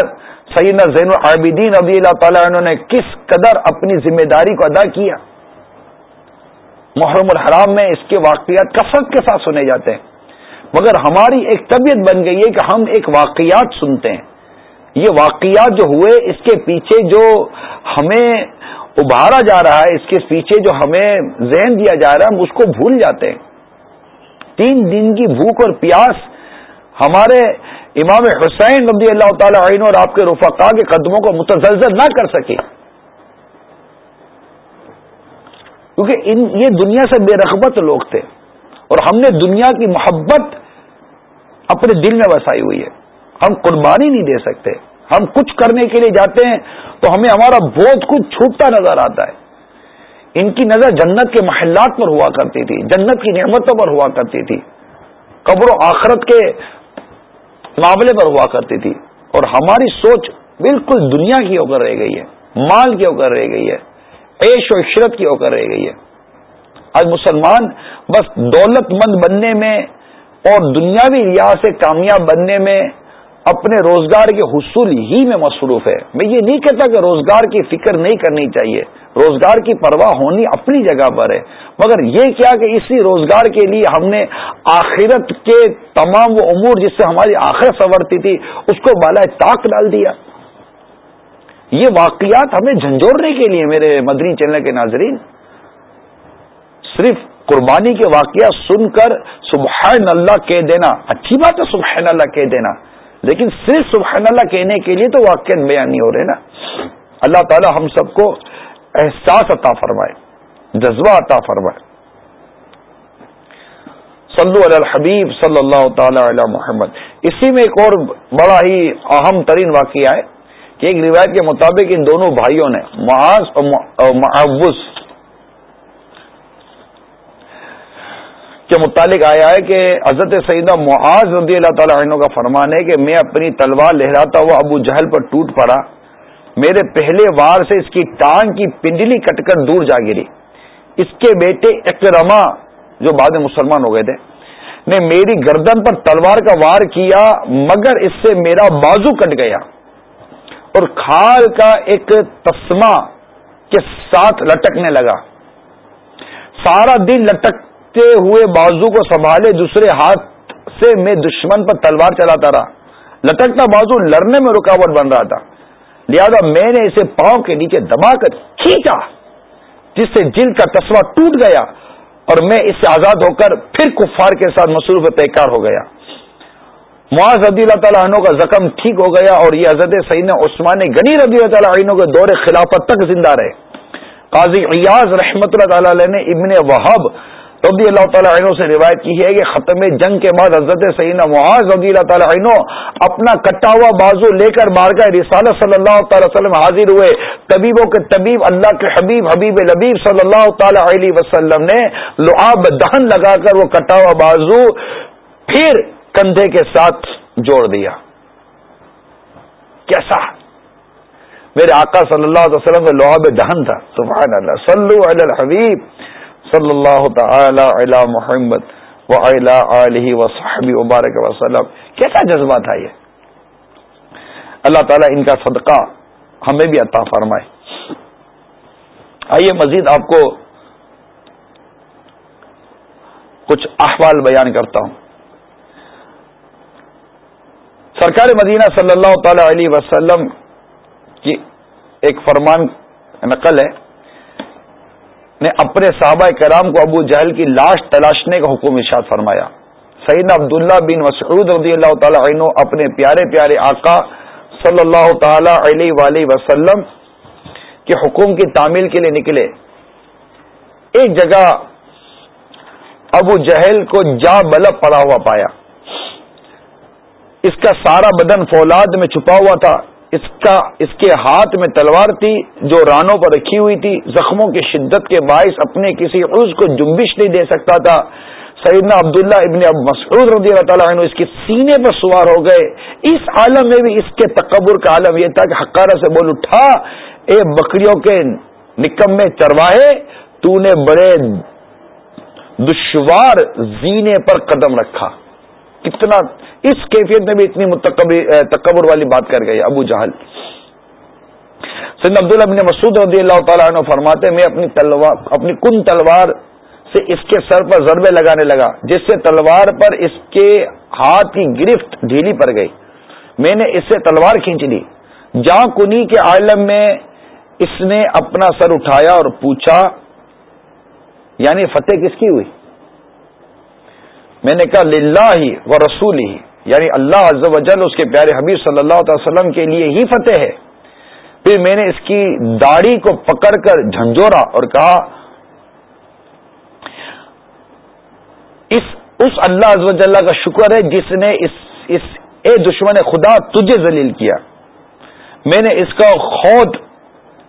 Speaker 1: سیدنا زین العابدین رضی اللہ تعالیٰ انہوں نے کس قدر اپنی ذمہ داری کو ادا کیا۔ محرم الحرام میں اس کے واقعات کثرت کے ساتھ سنے جاتے ہیں۔ مگر ہماری ایک طبیعت بن گئی ہے کہ ہم ایک واقعات سنتے ہیں۔ یہ واقعات جو ہوئے، اس کے پیچھے جو ہمیں ابھارا جا رہا ہے، اس کے پیچھے جو ہمیں ذہن دیا جا رہا ہے، ہم اس کو بھول جاتے ہیں۔ تین دن کی بھوک اور پیاس ہمارے امام حسین رضی اللہ تعالی عنہ اور آپ کے رفقا کے قدموں کو متزلزل نہ کر سکے۔ کیونکہ ان، یہ دنیا سے بے رغبت لوگ تھے اور ہم نے دنیا کی محبت اپنے دل میں بسائی ہوئی ہے۔ ہم قربانی نہیں دے سکتے۔ ہم کچھ کرنے کے لیے جاتے ہیں تو ہمیں ہمارا بہت کچھ چھوٹتا نظر آتا ہے۔ ان کی نظر جنت کے محلات پر ہوا کرتی تھی، جنت کی نعمتوں پر ہوا کرتی تھی۔ قبر و آخرت کے معاملے پر ہوا کرتی تھی۔ اور ہماری سوچ بالکل دنیا کی ہو کر رہ گئی ہے، مال کی ہو کر رہ گئی ہے، عیش و عشرت کی ہو کر رہ گئی ہے۔ آج مسلمان بس دولت مند بننے میں اور دنیاوی ریاض سے کامیاب بننے میں اپنے روزگار کے حصول ہی میں مصروف ہے۔ میں یہ نہیں کہتا کہ روزگار کی فکر نہیں کرنی چاہیے۔ روزگار کی پرواہ ہونی اپنی جگہ پر ہے۔ مگر یہ کیا کہ اسی روزگار کے لیے ہم نے آخرت کے تمام وہ امور جس سے ہماری آخرت سنورتی تھی، اس کو بالا طاق ڈال دیا۔ یہ واقعات ہمیں جھنجھوڑنے کے لیے میرے مدنی چینل کے ناظرین، صرف قربانی کے واقعات سن کر سبحان اللہ کہہ دینا۔ اچھی بات ہے سبحان اللہ کہہ دینا۔ لیکن صرف سبحان اللہ کہنے کے لیے تو واقع بیان نہیں ہو رہے نا۔ اللہ تعالی ہم سب کو احساس عطا فرمائے، جذبہ عطا فرمائے۔ صلو علی الحبیب صلی اللہ تعالی علی محمد۔ اسی میں ایک اور بڑا ہی اہم ترین واقعہ ہے کہ ایک روایت کے مطابق ان دونوں بھائیوں نے معاذ اور معوض کے متعلق آیا ہے کہ حضرت سیدہ معاذ رضی اللہ تعالی عنہ کا فرمان ہے کہ میں اپنی تلوار لہراتا ہوا ابو جہل پر ٹوٹ پڑا۔ میرے پہلے وار سے اس کی ٹانگ کی پنڈلی کٹ کر دور جا گری۔ اس کے بیٹے اکرما جو بعد میں مسلمان ہو گئے تھے، نے میری گردن پر تلوار کا وار کیا، مگر اس سے میرا بازو کٹ گیا۔ اور کھال کا ایک تسما کے ساتھ لٹکنے لگا۔ سارا دن لٹک لٹکتے ہوئے بازو کو سنبھالے، دوسرے ہاتھ سے میں دشمن پر تلوار چلاتا رہا۔ لٹکتا بازو لڑنے میں رکاوٹ بن رہا تھا۔ لہذا میں نے اسے پاؤں کے نیچے دبا کر کھینچا، جس سے جلد کا تسوا ٹوٹ گیا اور میں اس سے آزاد ہو کر پھر کفار کے ساتھ مصروف پیکار ہو گیا۔ معاذ رضی اللہ تعالیٰ عنہ کا زخم ٹھیک ہو گیا اور یہ حضرت سعید عثمان غنی رضی اللہ تعالیٰ عنہ کے دور خلافت تک زندہ رہے۔ قاضی ایاز رحمت اللہ تعالی نے ابن وہب رضی اللہ تعالیٰ عنہ سے روایت کی ہے کہ ختم جنگ کے بعد حضرت سعینہ معاذ رضی اللہ تعالیٰ عنہ اپنا کٹا ہوا بازو لے کر مار گئے رسالہ صلی اللہ تعالی وسلم حاضر ہوئے۔ طبیبوں کے طبیب، اللہ کے حبیب حبیب لبیب صلی اللہ تعالی علیہ وسلم نے لعاب دہن لگا کر وہ کٹا ہوا بازو پھر کندھے کے ساتھ جوڑ دیا۔ کیسا؟ میرے آقا صلی اللہ علیہ وسلم میں لوہا دہن تھا۔ سبحان اللہ، صلو علی الحبیب۔ صلی اللہ تعالی علی محمد و علیہ وصحبی وبارک وسلم کیسا جذبہ تھا یہ؟ اللہ تعالیٰ ان کا صدقہ ہمیں بھی عطا فرمائے۔ آئیے مزید آپ کو کچھ احوال بیان کرتا ہوں۔ سرکار مدینہ صلی اللہ تعالی علیہ وسلم کی ایک فرمان نقل ہے۔ نے اپنے صحابہ کرام کو ابو جہل کی لاش تلاشنے کا حکم ارشاد فرمایا۔ سعید عبداللہ بن مسعود رضی اللہ تعالی عنہ اپنے پیارے پیارے آقا صلی اللہ تعالی علیہ وآلہ وسلم کے حکم کی تعمیل کے لیے نکلے۔ ایک جگہ ابو جہل کو جا بلب پڑا ہوا پایا۔ اس کا سارا بدن فولاد میں چھپا ہوا تھا۔ اس کا اس کے ہاتھ میں تلوار تھی جو رانوں پر رکھی ہوئی تھی، زخموں کی شدت کے باعث اپنے کسی عز کو جنبش نہیں دے سکتا تھا۔ سیدنا عبداللہ ابن اب مسعود رضی اللہ تعالیٰ عنہ اس کے سینے پر سوار ہو گئے۔ اس عالم میں بھی اس کے تکبر کا عالم یہ تھا کہ حقارہ سے بول اٹھا، اے بکریوں کے نکم میں چرواہے، تو نے بڑے دشوار زینے پر قدم رکھا۔ کتنا اس کیفیت میں بھی اتنی تکبر والی بات کر گئی، ابو جہل۔ سید عبداللہ بن مسعود رضی اللہ تعالیٰ عنہ فرماتے میں اپنی تلوار اپنی کن تلوار سے اس کے سر پر ضربے لگانے لگا، جس سے تلوار پر اس کے ہاتھ کی گرفت ڈھیلی پڑ گئی۔ میں نے اس سے تلوار کھینچ لی۔ جہاں کنی کے عالم میں اس نے اپنا سر اٹھایا اور پوچھا یعنی فتح کس کی ہوئی؟ میں نے کہا، للہ ہی و رسول ہی یعنی اللہ عز و جل اس کے پیارے حبیب صلی اللہ علیہ وسلم کے لیے ہی فتح ہے۔ پھر میں نے اس کی داڑھی کو پکڑ کر جھنجھوڑا اور کہا، اس اس اللہ عز و جل کا شکر ہے جس نے اس اس اے دشمن خدا تجھے ذلیل کیا۔ میں نے اس کا خود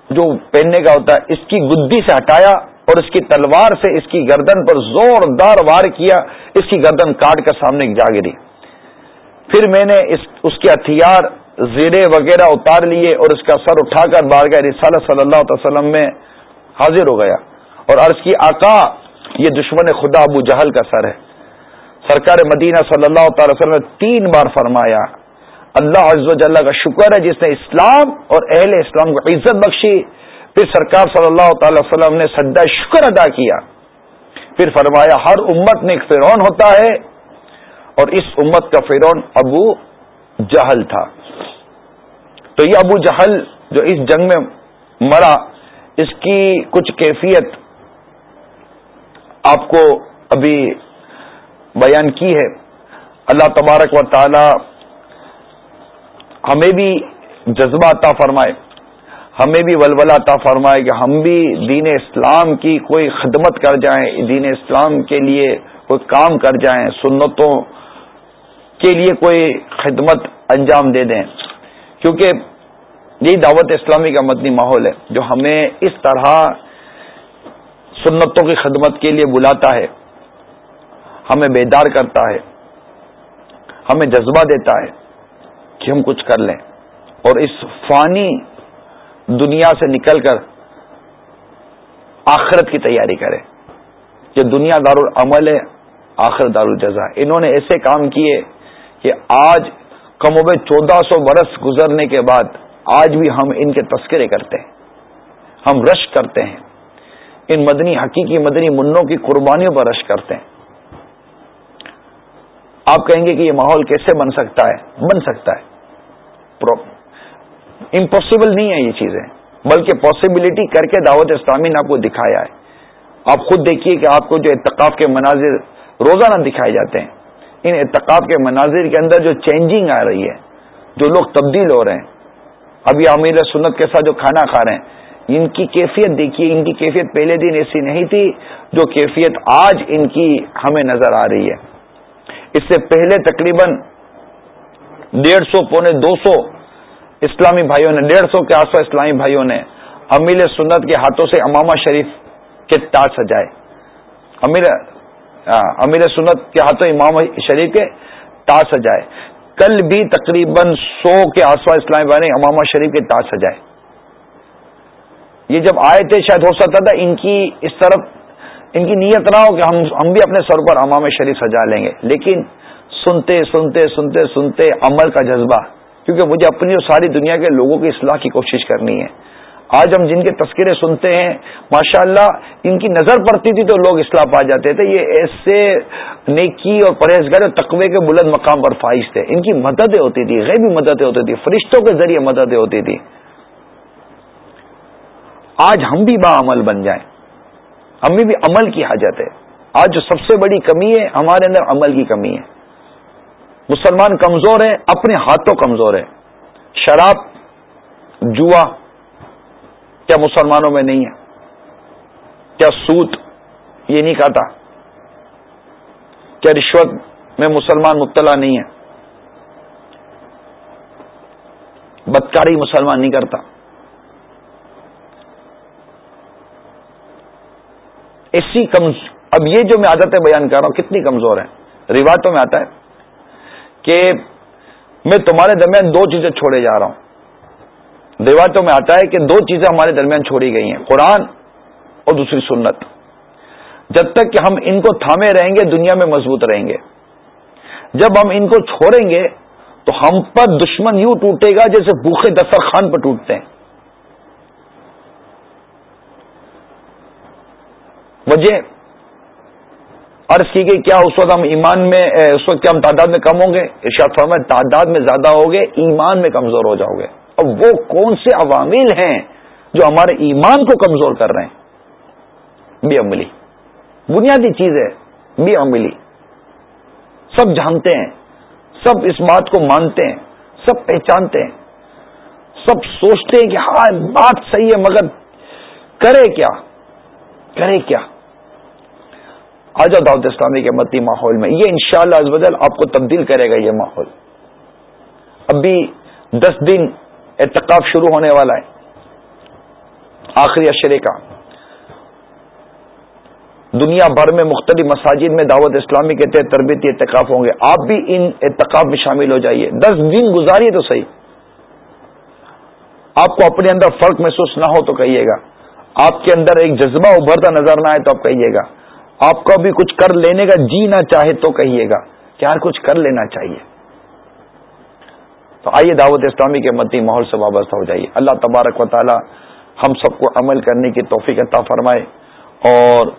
Speaker 1: جو پہننے کا ہوتا ہے، اس کی گدی سے ہٹایا اور اس کی تلوار سے اس کی گردن پر زوردار وار کیا، اس کی گردن کاٹ کر سامنے جا گری۔ پھر میں نے اس اس کے ہتھیار زیرے وغیرہ اتار لیے اور اس کا سر اٹھا کر بار گئے صلی اللہ علیہ وسلم میں حاضر ہو گیا اور عرض کی آقا، یہ دشمن خدا ابو جہل کا سر ہے۔ سرکار مدینہ صلی اللہ تعالی وسلم نے تین بار فرمایا، اللہ عز و جل کا شکر ہے جس نے اسلام اور اہل اسلام کو عزت بخشی۔ پھر سرکار صلی اللہ تعالی وسلم نے سدا شکر ادا کیا۔ پھر فرمایا، ہر امت میں ایک فرون ہوتا ہے۔ اور اس امت کا فرون ابو جہل تھا۔ تو یہ ابو جہل جو اس جنگ میں مرا، اس کی کچھ کیفیت آپ کو ابھی بیان کی ہے۔ اللہ تبارک و تعالی ہمیں بھی جذبہ عطا فرمائے، ہمیں بھی ولولہ عطا فرمائے کہ ہم بھی دین اسلام کی کوئی خدمت کر جائیں، دین اسلام کے لیے کوئی کام کر جائیں، سنتوں کے لیے کوئی خدمت انجام دے دیں۔ کیونکہ یہی دعوت اسلامی کا مدنی ماحول ہے، جو ہمیں اس طرح سنتوں کی خدمت کے لیے بلاتا ہے، ہمیں بیدار کرتا ہے، ہمیں جذبہ دیتا ہے کہ ہم کچھ کر لیں۔ اور اس فانی دنیا سے نکل کر آخرت کی تیاری کرے یہ دنیا دار العمل ہے آخر دار الجزا انہوں نے ایسے کام کیے کہ آج کم و چودہ سو برس گزرنے کے بعد آج بھی ہم ان کے تذکرے کرتے ہیں، ہم رش کرتے ہیں۔ ان مدنی، حقیقی مدنی منوں کی قربانیوں پر رش کرتے ہیں۔ آپ کہیں گے کہ یہ ماحول کیسے بن سکتا ہے؟ بن سکتا ہے۔ امپاسبل نہیں ہے یہ چیزیں، بلکہ پاسبلٹی کر کے دعوت اسلامی نے آپ کو دکھایا ہے۔ آپ خود دیکھیے کہ آپ کو جو اتقاف کے مناظر روزانہ دکھائے جاتے ہیں۔ ان اتقاف کے مناظر کے اندر جو چینجنگ آ رہی ہے، جو لوگ تبدیل ہو رہے ہیں۔ ابھی امیر سنت کے ساتھ جو کھانا کھا رہے ہیں، ان کی کیفیت دیکھیے، ان کی کیفیت پہلے دن ایسی نہیں تھی جو کیفیت آج ان کی ہمیں نظر آ رہی ہے۔ اس سے پہلے تقریباً ڈیڑھ سو، پونے دو سو اسلامی بھائیوں نے، ڈیڑھ سو کے آس پاس اسلامی بھائیوں نے امیل سنت کے ہاتھوں سے امامہ شریف کے تاج سجائے۔ امیر ہاں، امیر سنت کے ہاتھوں امام شریف کے تاج سجائے۔ کل بھی تقریباً سو کے آس پاس اسلامی بھائی نے امامہ شریف کے تاج سجائے۔ یہ جب آئے تھے، شاید ہو سکتا تھا ان کی اس طرف، ان کی نیت نہ ہو کہ ہم ہم بھی اپنے سر پر امام شریف سجا لیں گے۔ لیکن سنتے سنتے سنتے سنتے عمل کا جذبہ، کیونکہ مجھے اپنی اور ساری دنیا کے لوگوں کی اصلاح کی کوشش کرنی ہے۔ آج ہم جن کے تذکرے سنتے ہیں ماشاء اللہ ان کی نظر پڑتی تھی تو لوگ اصلاح پا جاتے تھے۔ یہ ایسے نیکی اور پرہیزگار اور تقوی کے بلند مقام پر فائز تھے۔ ان کی مددیں ہوتی تھی غیبی مددیں ہوتی تھی فرشتوں کے ذریعے مددیں ہوتی تھی آج ہم بھی با عمل بن جائیں۔ ہمیں بھی عمل کی حاجت ہے۔ آج جو سب سے بڑی کمی ہے، ہمارے اندر عمل کی کمی ہے۔ مسلمان کمزور ہے اپنے ہاتھوں کمزور ہے شراب، جوا کیا مسلمانوں میں نہیں ہے؟ کیا سوت یہ نہیں کہتا کیا رشوت میں مسلمان مبتلا نہیں ہے؟ بدکاری مسلمان نہیں کرتا۔ ایسی کمز اب یہ جو میں عادتیں بیان کر رہا ہوں، کتنی کمزور ہیں۔ روایتوں میں آتا ہے کہ میں تمہارے درمیان دو چیزیں چھوڑے جا رہا ہوں۔ روایتوں میں آتا ہے کہ دو چیزیں ہمارے درمیان چھوڑی گئی ہیں، قرآن اور دوسری سنت۔ جب تک کہ ہم ان کو تھامے رہیں گے، دنیا میں مضبوط رہیں گے۔ جب ہم ان کو چھوڑیں گے، تو ہم پر دشمن یوں ٹوٹے گا جیسے بھوکے دسترخوان پر ٹوٹتے ہیں۔ وجہ عرض کی گئی، کیا اس وقت ہم ایمان میں، اس وقت کیا ہم تعداد میں کم ہوں گے؟ ارشاد فرما تعداد میں زیادہ ہوگے، ایمان میں کمزور ہو جاؤ گے۔ اب وہ کون سے عوامل ہیں جو ہمارے ایمان کو کمزور کر رہے ہیں؟ بے عملی۔ بنیادی چیز ہے بے عملی۔ سب جانتے ہیں، سب اس بات کو مانتے ہیں، سب پہچانتے ہیں۔ سب سوچتے ہیں کہ ہاں بات صحیح ہے، مگر کرے کیا؟ کرے کیا؟ آ جاؤ دعوت اسلامی کے متی ماحول میں۔ یہ انشاءاللہ شاء اللہ آپ کو تبدیل کرے گا یہ ماحول۔ ابھی دس دن اعتکاف شروع ہونے والا ہے۔ آخری اشرے کا۔ دنیا بھر میں مختلف مساجد میں دعوت اسلامی کے تحت تربیتی اعتکاف ہوں گے۔ آپ بھی ان اعتکاف میں شامل ہو جائیے۔ دس دن گزاریے تو صحیح۔ آپ کو اپنے اندر فرق محسوس نہ ہو تو کہیے گا۔ آپ کے اندر ایک جذبہ ابھرتا نظر نہ آئے تو آپ کہیے گا۔ آپ کو بھی کچھ کر لینے کا جی نہ چاہے تو کہیے گا۔ کہ یار کچھ کر لینا چاہیے؟ تو آئیے دعوت اسلامی کے مدی ماحول سے وابستہ ہو جائیے۔ اللہ تبارک و تعالی ہم سب کو عمل کرنے کی توفیق عطا فرمائے۔ اور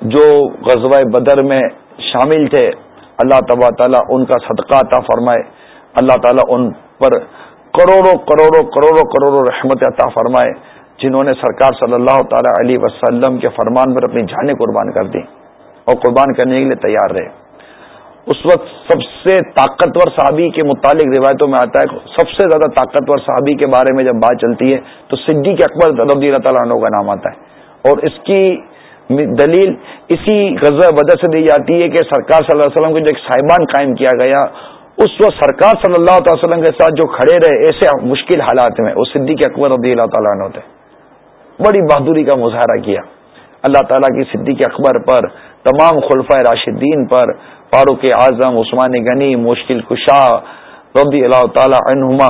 Speaker 1: جو غزوہ بدر میں شامل تھے، اللہ تبا تعالیٰ ان کا صدقہ عطا فرمائے۔ اللہ تعالیٰ ان پر کروڑوں کروڑوں کروڑوں کروڑوں رحمت عطا فرمائے، جنہوں نے سرکار صلی اللہ تعالی علیہ وسلم کے فرمان پر اپنی جانیں قربان کر دی اور قربان کرنے کے لیے تیار رہے۔ اس وقت سب سے طاقتور صحابی کے متعلق روایتوں میں آتا ہے سب سے زیادہ طاقتور صحابی کے بارے میں جب بات چلتی ہے تو صدیق اکبر رضی اللہ تعالیٰ عنہ کا نام آتا ہے اور اس کی دلیل اسی غزہ وجہ سے دی جاتی ہے کہ سرکار صلی اللہ علیہ وسلم کو جو ایک صاحبان قائم کیا گیا، اس وقت سرکار صلی اللہ تعالی وسلم کے ساتھ جو کھڑے رہے، ایسے مشکل حالات میں وہ صدیق اکبر رضی اللہ تعالیٰ عنہ تھے۔ بڑی بہادری کا مظاہرہ کیا۔ اللہ تعالیٰ کی صدیق اکبر پر، تمام خلفۂ راشدین پر فاروق اعظم، عثمان غنی، مشکل کشا، رضی اللہ تعالی عنہما،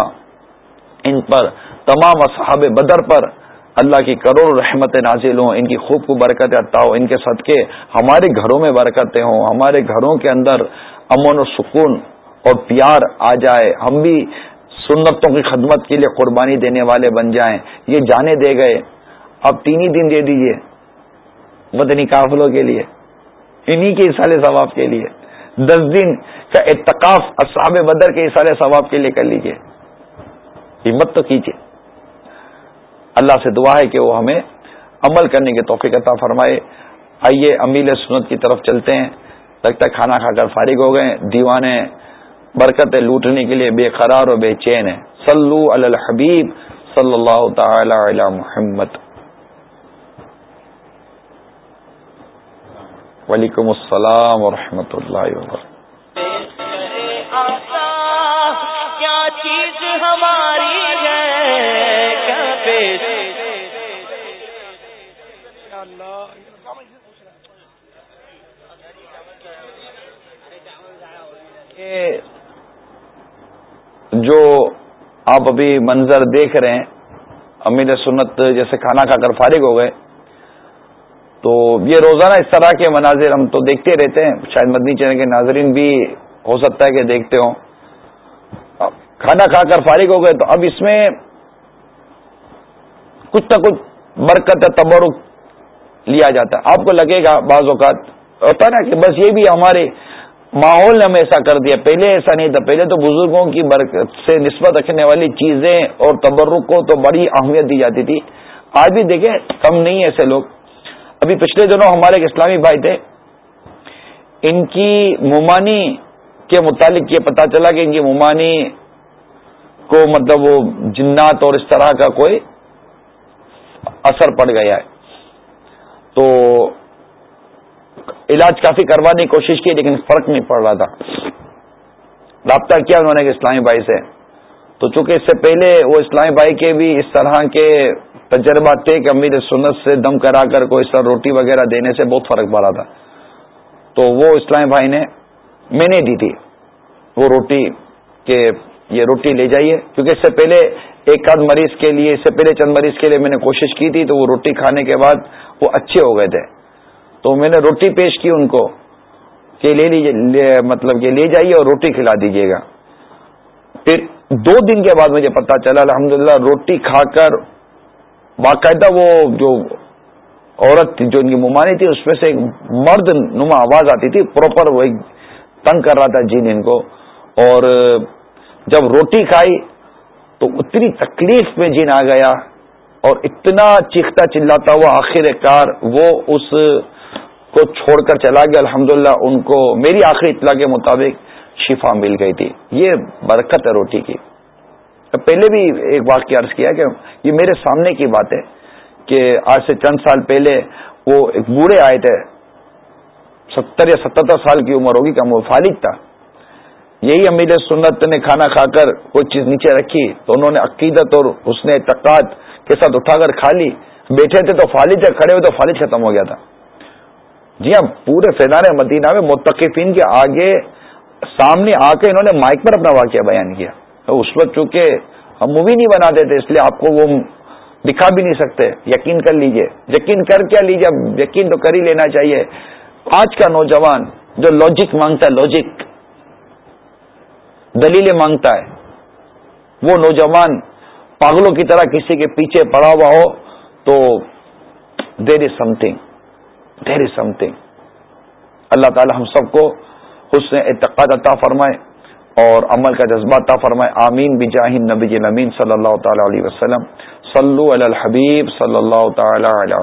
Speaker 1: ان پر، تمام اصحاب بدر پر اللہ کی کروڑ رحمت نازل ہوں، ان کی خوب کو برکت عطا ہو، ان کے صدقے ہمارے گھروں میں برکتیں ہوں، ہمارے گھروں کے اندر امن و سکون اور پیار آ جائے، ہم بھی سنتوں کی خدمت کے لیے قربانی دینے والے بن جائیں۔ یہ جانے دے گئے۔ اب تین ہی دن دے دیجیے مدنی قافلوں کے لیے، انہی کے اصال ثواب کے لیے۔ دس دن کا اتقاف اصحاب بدر کے اصال ثواب کے لیے کر لیجیے ہمت تو کیجیے اللہ سے دعا ہے کہ وہ ہمیں عمل کرنے کے توفیق عطا فرمائے۔ آئیے امیل سنت کی طرف چلتے ہیں۔ لگتا ہے کھانا کھا کر فارغ ہو گئے۔ دیوانے برکتیں لوٹنے کے لیے بے قرار اور بے چین ہے سلو الحبیب صلی اللہ تعالی علی محمد۔ وعلیکم السلام ورحمۃ اللہ وبرکاتہ۔
Speaker 2: ہماری
Speaker 1: جو آپ ابھی منظر دیکھ رہے ہیں، امیر سنت جیسے کھانا کھا کر فارغ ہو گئے تو یہ روزانہ اس طرح کے مناظر ہم تو دیکھتے رہتے ہیں، شاید مدنی چینل کے ناظرین بھی ہو سکتا ہے کہ دیکھتے ہوں۔ کھانا کھا کر فارغ ہو گئے تو اب اس میں کچھ نہ کچھ برکت تبرک لیا جاتا ہے۔ آپ کو لگے گا بعض اوقات ہوتا نا کہ بس یہ بھی ہمارے ماحول نے ہمیں ایسا کر دیا۔ پہلے ایسا نہیں تھا۔ پہلے تو بزرگوں کی برکت سے نسبت رکھنے والی چیزیں اور تبرک کو تو بڑی اہمیت دی جاتی تھی۔ آج بھی دیکھیں، کم نہیں ایسے لوگ۔ ابھی پچھلے دنوں ہمارے ایک اسلامی بھائی تھے، ان کی ممانی کے متعلق یہ پتا چلا کہ ان کی ممانی کو مطلب وہ جنات اور اس طرح کا کوئی اثر پڑ گیا ہے۔ تو علاج کافی کروانے کی کوشش کی لیکن فرق نہیں پڑ رہا تھا۔ رابطہ کیا انہوں نے اسلامی بھائی سے؟ تو چونکہ اس سے پہلے وہ اسلامی بھائی کے بھی اس طرح کے تجربات تھے کہ امیر سنت سے دم کرا کر کوئی طرح روٹی وغیرہ دینے سے بہت فرق پڑا تھا۔ تو وہ اسلامی بھائی نے میں نے دی تھی۔ وہ روٹی کہ یہ روٹی لے جائیے۔ کیونکہ اس سے پہلے ایک آدھ مریض کے لیے، اس سے پہلے چند مریض کے لیے میں نے کوشش کی تھی، تو وہ روٹی کھانے کے بعد وہ اچھے ہو گئے تھے۔ تو میں نے روٹی پیش کی ان کو کہ لے لیجیے مطلب کہ لے جائیے اور روٹی کھلا دیجیے گا۔ پھر دو دن کے بعد مجھے پتا چلا، الحمدللہ، روٹی کھا کر باقاعدہ وہ جو عورت تھی، جو ان کی ممانی تھی، اس میں سے ایک مرد نما آواز آتی تھی، پراپر وہ ایک تنگ کر رہا تھا جین ان کو۔ اور جب روٹی کھائی تو اتنی تکلیف میں جین آ گیا اور اتنا چیختا چلاتا ہوا آخر کار وہ اس کو چھوڑ کر چلا گیا۔ الحمد ان کو میری آخری اطلاع کے مطابق شفا مل گئی تھی۔ یہ برکت ہے روٹی کی۔ پہلے بھی ایک واقعہ عرض کیا کہ یہ میرے سامنے کی بات ہے کہ آج سے چند سال پہلے وہ ایک بوڑھے آئے تھے، ستر یا ستہتر سال کی عمر ہوگی کہ وہ فالد تھا۔ یہی امیر سنت نے کھانا کھا کر کوئی چیز نیچے رکھی تو انہوں نے عقیدت اور اس نے اعتقاد کے ساتھ اٹھا کر کھا لی۔ بیٹھے تھے تو فالد سے کھڑے ہوئے تو فالد ختم ہو گیا تھا۔ جی ہاں پورے فیضان مدینہ میں متقفین کے آگے سامنے آ کے انہوں نے مائک پر اپنا واقعہ بیان کیا۔ اس وقت چونکہ ہم مووی نہیں بناتے تھے اس لیے آپ کو وہ دکھا بھی نہیں سکتے۔ یقین کر لیجیے۔ یقین کر کیا لیجیے یقین تو کر ہی لینا چاہیے۔ آج کا نوجوان جو لاجک مانگتا ہے لاجک دلیلیں مانگتا ہے، وہ نوجوان پاگلوں کی طرح کسی کے پیچھے پڑا ہوا ہو، تو دیر از some thing there is some thing اللہ تعالی ہم سب کو حسن اعتقاد عطا فرمائے۔ اور عمل کا جذبہ عطا فرمائے. آمین. بجاہ نبی نمین صلی اللہ تعالی علیہ وسلم. صلو علی الحبیب صلی اللہ تعالی علیہ